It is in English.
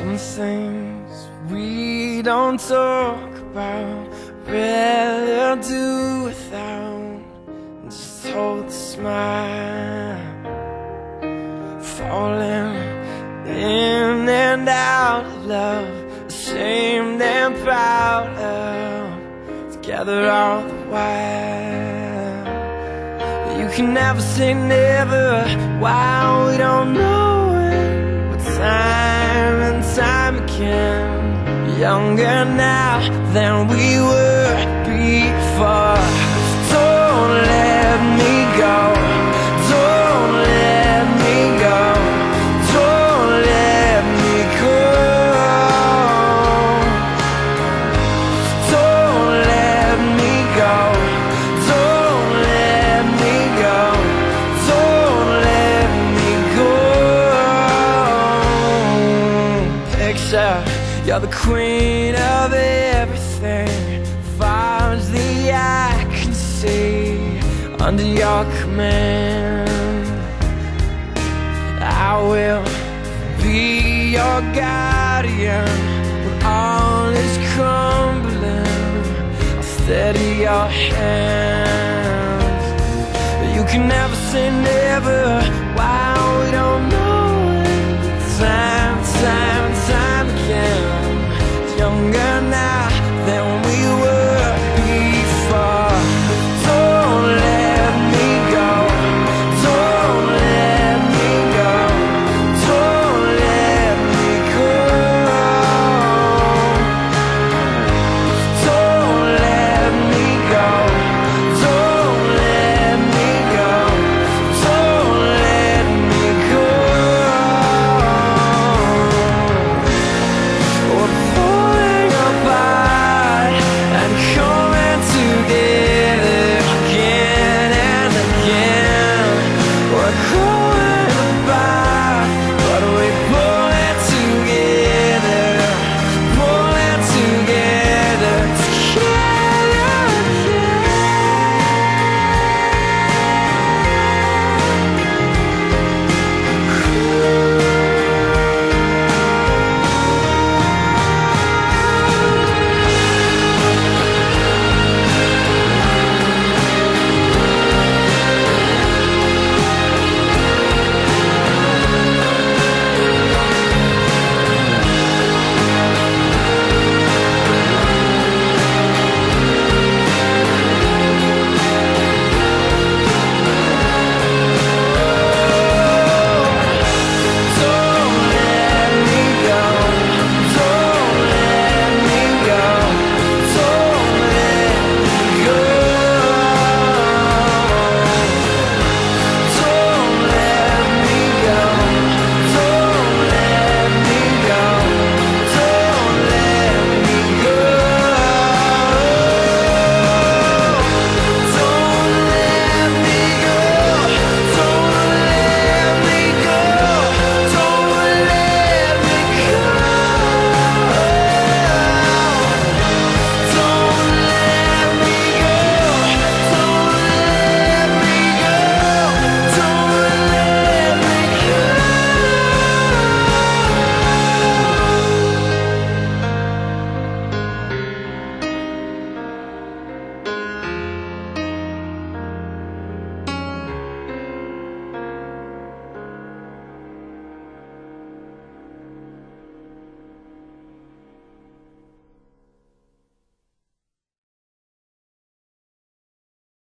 things we don't talk about. Rather do without. Just hold the smile. Falling in and out of love. Ashamed and proud of. Together all the while. You can never say never. Why we don't know Younger now than we were before. You're the queen of everything. The eye can see, under your command, I will be your guardian when all is crumbling. I'll steady your hands. You can never say never.